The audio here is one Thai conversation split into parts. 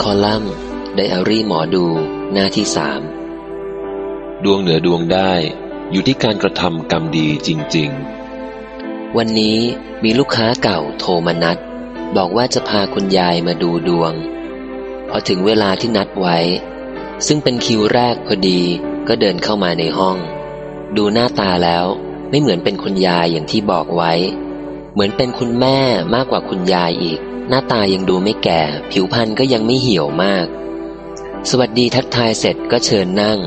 คอลัมน์ไดอารี่หมอดู หน้าที่สามดวงเหนือดวงได้อยู่ที่การกระทำกรรมดีจริงวันนี้มีลูกค้าเก่าโทรมานัด บอกว่าจะพาคุณยายมาดูดวง พอถึงเวลาที่นัดไว้ ซึ่งเป็นคิวแรกพอดีก็เดินเข้ามาในห้อง ดูหน้าตาแล้วไม่เหมือนเป็นคุณยายอย่างที่บอกไว้ เหมือนเป็นคุณแม่มากกว่าคุณยายอีกห น้าตายังดูไม่แก่ ผิวพรรณก็ยังไม่เหี่ยวมาก สวัสดีทักทายเสร็จก็เชิญนั่ง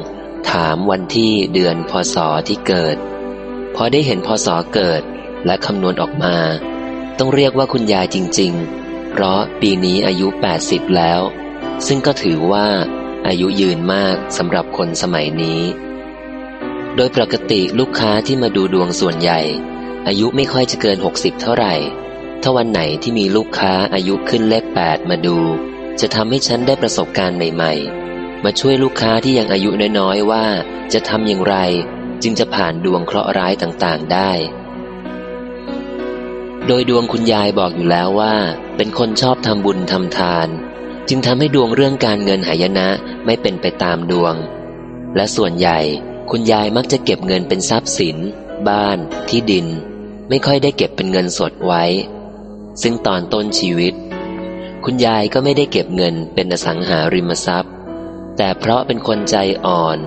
ถามวันที่เดือนพศที่เกิด พอได้เห็นพศเกิดและคำนวณออกมา ต้องเรียกว่าคุณยายจริง ๆ เพราะปีนี้อายุ 80 แล้ว ซึ่งก็ถือว่าอายุยืนมากสำหรับคนสมัยนี้ โดยปกติลูกค้าที่มาดูดวงส่วนใหญ่ อายุไม่ค่อยจะเกิน 60 เท่าไหร่ ถ้าวันไหนที่มีลูกค้าอายุขึ้นเลข8มาดู จะทำให้ฉันได้ประสบการณ์ใหม่ ๆ มาช่วยลูกค้าที่ยังอายุน้อยๆว่า จะทำอย่างไร จึงจะผ่านดวงเคราะห์ร้ายต่างๆได้ โดยดวงคุณยายบอกอยู่แล้วว่า เป็นคนชอบทำบุญทำทาน จึงทำให้ดวงเรื่องการเงินหายนะไม่เป็นไปตามดวง และส่วนใหญ่คุณยายมักจะเก็บเงินเป็นทรัพย์สิน บ้าน ที่ดิน ไม่ค่อยได้เก็บเป็นเงินสดไว้ ซึ่งตอนต้นชีวิต คุณยายก็ไม่ได้เก็บเงินเป็นอสังหาริมทรัพย์ แต่เพราะเป็นคนใจอ่อน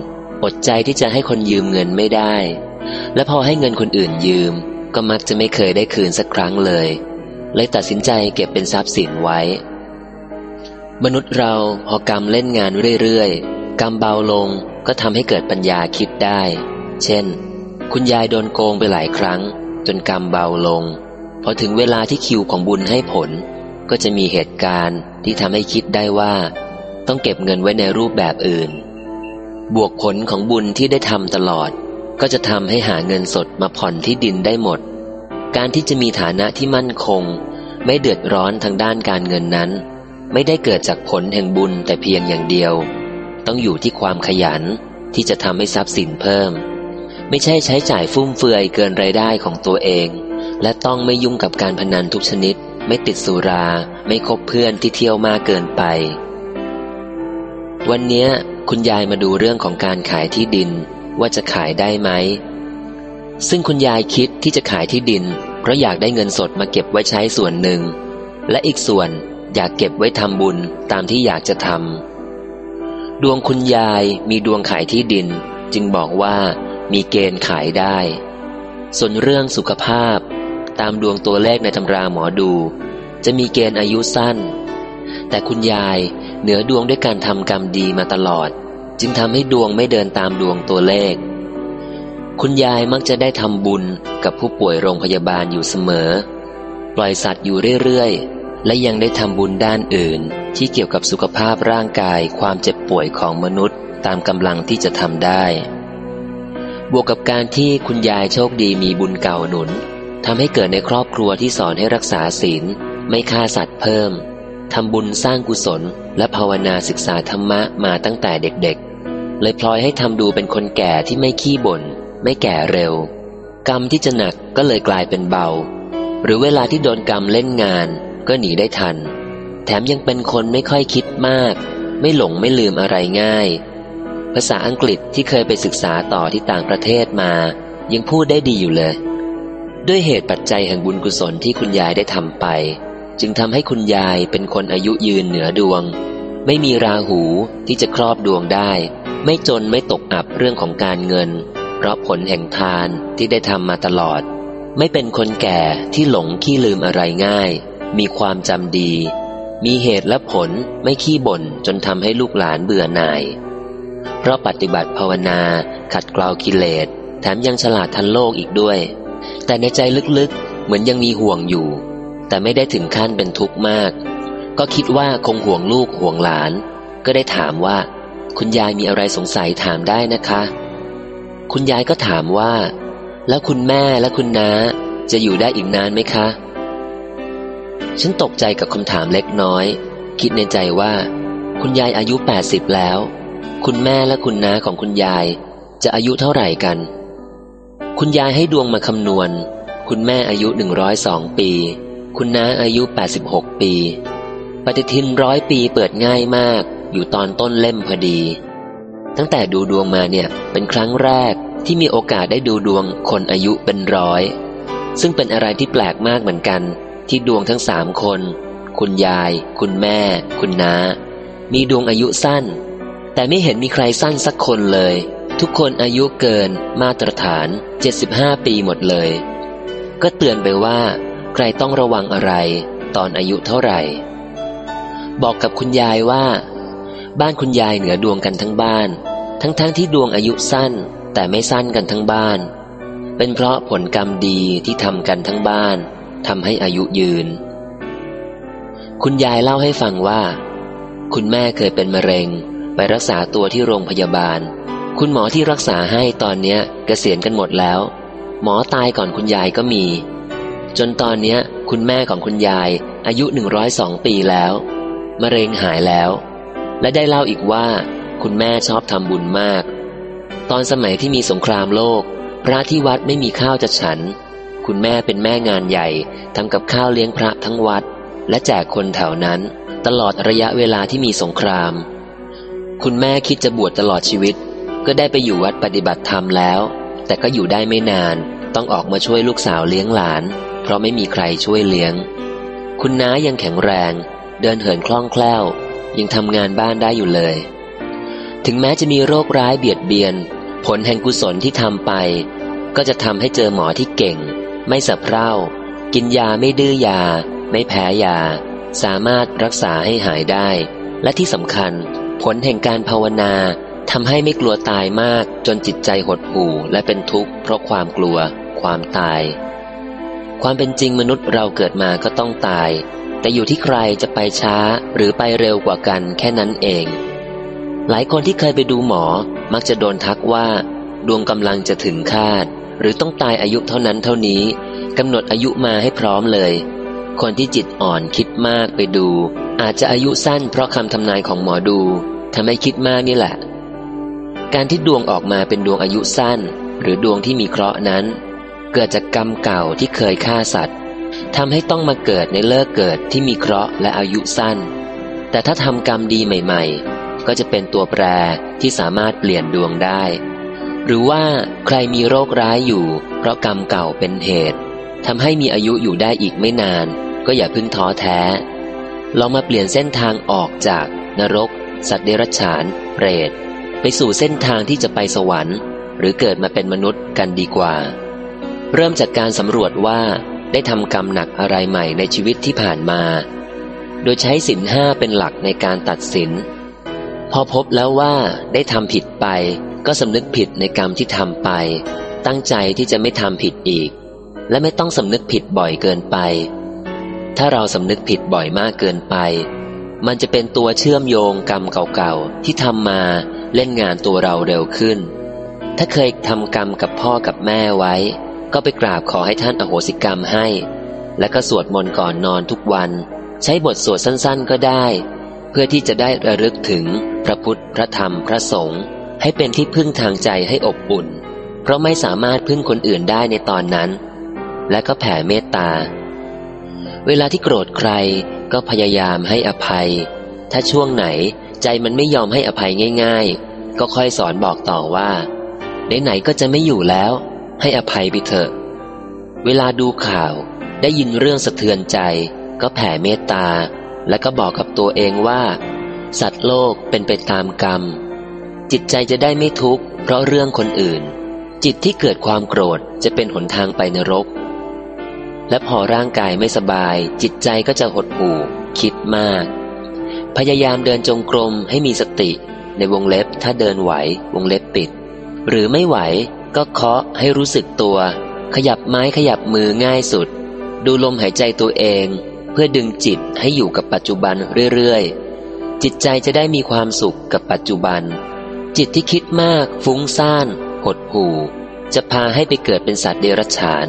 อดใจที่จะให้คนยืมเงินไม่ได้ และพอให้เงินคนอื่นยืม ก็มักจะไม่เคยได้คืนสักครั้งเลย เลยตัดสินใจเก็บเป็นทรัพย์สินไว้ มนุษย์เราพอกรรมเล่นงานเรื่อยๆกรรมเบาลงก็ทำให้เกิดปัญญาคิดได้ เช่น คุณยายโดนโกงไปหลายครั้ง จนกรรมเบาลง พอถึงเวลาที่คิวของบุญให้ผล ก็จะมีเหตุการณ์ที่ทำให้คิดได้ว่า ต้องเก็บเงินไว้ในรูปแบบอื่น บวกผลของบุญที่ได้ทำตลอด ก็จะทำให้หาเงินสดมาผ่อนที่ดินได้หมด การที่จะมีฐานะที่มั่นคง ไม่เดือดร้อนทางด้านการเงินนั้น ไม่ได้เกิดจากผลแห่งบุญแต่เพียงอย่างเดียว ต้องอยู่ที่ความขยันที่จะทำให้ทรัพย์สินเพิ่ม ไม่ใช่ใช้จ่ายฟุ่มเฟือยเกินรายได้ของตัวเอง และต้องไม่ยุ่งกับการพนันทุกชนิด ไม่ติดสุรา ไม่คบเพื่อนที่เที่ยวมากเกินไป วันนี้คุณยายมาดูเรื่องของการขายที่ดิน ว่าจะขายได้ไหม ซึ่งคุณยายคิดที่จะขายที่ดิน เพราะอยากได้เงินสดมาเก็บไว้ใช้ส่วนหนึ่ง และอีกส่วนอยากเก็บไว้ทำบุญตามที่อยากจะทำดวงคุณยายมีดวงขายที่ดิน จึงบอกว่ามีเกณฑ์ขายได้ ส่วนเรื่องสุขภาพ ตามดวงตัวเลขในตำราหมอดู จะมีเกณฑ์อายุสั้น แต่คุณยายเหนือดวงด้วยการทำกรรมดีมาตลอด จึงทำให้ดวงไม่เดินตามดวงตัวเลข คุณยายมักจะได้ทำบุญกับผู้ป่วยโรงพยาบาลอยู่เสมอ ปล่อยสัตว์อยู่เรื่อยๆ และยังได้ทำบุญด้านอื่นที่เกี่ยวกับสุขภาพร่างกายความเจ็บป่วยของมนุษย์ตามกำลังที่จะทำได้ บวกกับการที่คุณยายโชคดีมีบุญเก่าหนุน ทำให้เกิดในครอบครัวที่สอนให้รักษาศีล ไม่ฆ่าสัตว์เพิ่มทำบุญสร้างกุศล และภาวนาศึกษาธรรมะมาตั้งแต่เด็กๆ เลยพลอยให้ทำดูเป็นคนแก่ที่ไม่ขี้บ่น ไม่แก่เร็ว กรรมที่จะหนักก็เลยกลายเป็นเบา หรือเวลาที่โดนกรรมเล่นงานก็หนีได้ทัน แถมยังเป็นคนไม่ค่อยคิดมาก ไม่หลงไม่ลืมอะไรง่าย ภาษาอังกฤษที่เคยไปศึกษาต่อที่ต่างประเทศมา ยังพูดได้ดีอยู่เลย ด้วยเหตุปัจจัยแห่งบุญกุศลที่คุณยายได้ทำไป จึงทำให้คุณยายเป็นคนอายุยืนเหนือดวง ไม่มีราหูที่จะครอบดวงได้ ไม่จนไม่ตกอับเรื่องของการเงิน เพราะผลแห่งทานที่ได้ทำมาตลอด ไม่เป็นคนแก่ที่หลงขี้ลืมอะไรง่าย มีความจำดี มีเหตุและผลไม่ขี้บ่นจนทำให้ลูกหลานเบื่อหน่าย เพราะปฏิบัติภาวนาขัดเกลากิเลสแถมยังฉลาดทันโลกอีกด้วย แต่ในใจลึกๆ เหมือนยังมีห่วงอยู่ แต่ไม่ได้ถึงขั้นเป็นทุกข์มาก ก็คิดว่าคงห่วงลูกห่วงหลาน ก็ได้ถามว่า คุณยายมีอะไรสงสัยถามได้นะคะ คุณยายก็ถามว่า แล้วคุณแม่และคุณน้าจะอยู่ได้อีกนานไหมคะ ฉันตกใจกับคำถามเล็กน้อย คิดในใจว่า คุณยายอายุ 80 แล้ว คุณแม่และคุณน้าของคุณยายจะอายุเท่าไหร่กัน คุณยายให้ดวงมาคำนวณ คุณแม่อายุ 102 ปี คุณน้าอายุ 86 ปี ปฏิทินร้อยปีเปิดง่ายมาก อยู่ตอนต้นเล่มพอดี ตั้งแต่ดูดวงมาเนี่ย เป็นครั้งแรกที่มีโอกาสได้ดูดวงคนอายุเป็นร้อย ซึ่งเป็นอะไรที่แปลกมากเหมือนกัน ที่ดวงทั้งสามคน คุณยาย คุณแม่ คุณน้า มีดวงอายุสั้น แต่ไม่เห็นมีใครสั้นสักคนเลย ทุกคนอายุเกินมาตรฐาน 75 ปีหมดเลย ก็เตือนไปว่า ใครต้องระวังอะไร ตอนอายุเท่าไหร่ บอกกับคุณยายว่า บ้านคุณยายเหนือดวงกันทั้งบ้าน ทั้งๆทที่ดวงอายุสั้น แต่ไม่สั้นกันทั้งบ้าน เป็นเพราะผลกรรมดีที่ทำกันทั้งบ้านทำให้อายุยืน คุณยายเล่าให้ฟังว่า คุณแม่เคยเป็นมะเร็งไปรักษาตัวที่โรงพยาบาล คุณหมอที่รักษาให้ตอนเนี้ยเกษียณกันหมดแล้ว หมอตายก่อนคุณยายก็มี จนตอนเนี้ยคุณแม่ของคุณยายอายุ 102 ปีแล้วมะเร็งหายแล้ว และได้เล่าอีกว่า คุณแม่ชอบทำบุญมาก ตอนสมัยที่มีสงครามโลก พระที่วัดไม่มีข้าวจะฉัน คุณแม่เป็นแม่งานใหญ่ทำกับข้าวเลี้ยงพระทั้งวัด และแจกคนแถวนั้น ตลอดระยะเวลาที่มีสงคราม คุณแม่คิดจะบวชตลอดชีวิต ก็ได้ไปอยู่วัดปฏิบัติธรรมแล้ว แต่ก็อยู่ได้ไม่นาน ต้องออกมาช่วยลูกสาวเลี้ยงหลาน เพราะไม่มีใครช่วยเลี้ยง คุณน้ายังแข็งแรง เดินเหินคล่องแคล่ว ยังทำงานบ้านได้อยู่เลย ถึงแม้จะมีโรคร้ายเบียดเบียน ผลแห่งกุศลที่ทำไป ก็จะทำให้เจอหมอที่เก่ง ไม่สับเพร่ากินยาไม่ดื้อยา ไม่แพ้ยา สามารถรักษาให้หายได้ และที่สำคัญ ผลแห่งการภาวนา ทำให้ไม่กลัวตายมากจนจิตใจหดหู่และเป็นทุกข์เพราะความกลัว ความตาย ความเป็นจริงมนุษย์เราเกิดมาก็ต้องตาย แต่อยู่ที่ใครจะไปช้าหรือไปเร็วกว่ากันแค่นั้นเอง หลายคนที่เคยไปดูหมอมักจะโดนทักว่า ดวงกำลังจะถึงคาด หรือต้องตายอายุเท่านั้นเท่านี้กำหนดอายุมาให้พร้อมเลย คนที่จิตอ่อนคิดมากไปดู อาจจะอายุสั้นเพราะคำทำนายของหมอดูทำให้คิดมากนี่แหละ การที่ดวงออกมาเป็นดวงอายุสั้น หรือดวงที่มีเคราะห์นั้น เกิดจากกรรมเก่าที่เคยฆ่าสัตว์ทำให้ต้องมาเกิดในเลิกเกิดที่มีเคราะห์และอายุสั้น แต่ถ้าทำกรรมดีใหม่ ๆ ก็จะเป็นตัวแปรที่สามารถเปลี่ยนดวงได้ หรือว่าใครมีโรคร้ายอยู่ เพราะกรรมเก่าเป็นเหตุทำให้มีอายุอยู่ได้อีกไม่นาน ก็อย่าพึ่งท้อแท้ ลองมาเปลี่ยนเส้นทางออกจากนรก สัตว์เดรัจฉาน เปรต ไปสู่เส้นทางที่จะไปสวรรค์ หรือเกิดมาเป็นมนุษย์กันดีกว่า เริ่มจากการสำรวจว่าได้ทำกรรมหนักอะไรใหม่ในชีวิตที่ผ่านมา โดยใช้สินห้าเป็นหลักในการตัดสิน พอพบแล้วว่าได้ทำผิดไป ก็สำนึกผิดในกรรมที่ทำไป ตั้งใจที่จะไม่ทำผิดอีก และไม่ต้องสำนึกผิดบ่อยเกินไป ถ้าเราสำนึกผิดบ่อยมากเกินไป มันจะเป็นตัวเชื่อมโยงกรรมเก่าๆที่ทำมา เล่นงานตัวเราเร็วขึ้น ถ้าเคยทำกรรมกับพ่อกับแม่ไว้ ก็ไปกราบขอให้ท่านอโหสิกรรมให้ และก็สวดมนต์ก่อนนอนทุกวัน ใช้บทสวดสั้นๆก็ได้ เพื่อที่จะได้ระลึกถึงพระพุทธพระธรรมพระสงฆ์ให้เป็นที่พึ่งทางใจให้อบอุ่น เพราะไม่สามารถพึ่งคนอื่นได้ในตอนนั้น และก็แผ่เมตตา เวลาที่โกรธใครก็พยายามให้อภัย ถ้าช่วงไหน ใจมันไม่ยอมให้อภัยง่าย ๆ ก็ค่อยสอนบอกต่อว่าไหนๆก็จะไม่อยู่แล้ว ให้อภัยไปเถอะ เวลาดูข่าวได้ยินเรื่องสะเทือนใจ ก็แผ่เมตตา และก็บอกกับตัวเองว่า สัตว์โลกเป็นไปตามกรรม จิตใจจะได้ไม่ทุกข์เพราะเรื่องคนอื่น จิตที่เกิดความโกรธจะเป็นหนทางไปนรก และพอร่างกายไม่สบาย จิตใจก็จะหดหู่ คิดมาก พยายามเดินจงกรมให้มีสติ ในวงเล็บถ้าเดินไหว วงเล็บปิด หรือไม่ไหวก็เคาะให้รู้สึกตัว ขยับไม้ขยับมือง่ายสุด ดูลมหายใจตัวเอง เพื่อดึงจิตให้อยู่กับปัจจุบันเรื่อยๆ จิตใจจะได้มีความสุขกับปัจจุบัน จิตที่คิดมาก ฟุ้งซ่าน หดหู่ จะพาให้ไปเกิดเป็นสัตว์เดรัจฉาน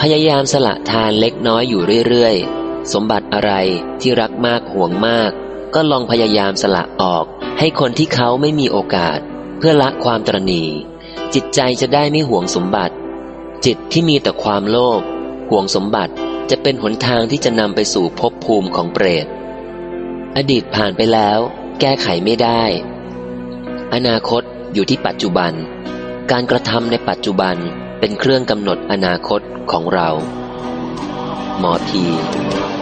พยายามสละทานเล็กน้อยอยู่เรื่อยๆ สมบัติอะไรที่รักมากห่วงมาก ก็ลองพยายามสละออก ให้คนที่เขาไม่มีโอกาส เพื่อละความตรณีจิตใจจะได้ไม่ห่วงสมบัติ จิตที่มีแต่ความโลภห่วงสมบัติจะเป็นหนทางที่จะนำไปสู่ภพภูมิของเปรต อดีตผ่านไปแล้ว แก้ไขไม่ได้ อนาคตอยู่ที่ปัจจุบัน การกระทำในปัจจุบันเป็นเครื่องกำหนดอนาคตของเรา มอทีท่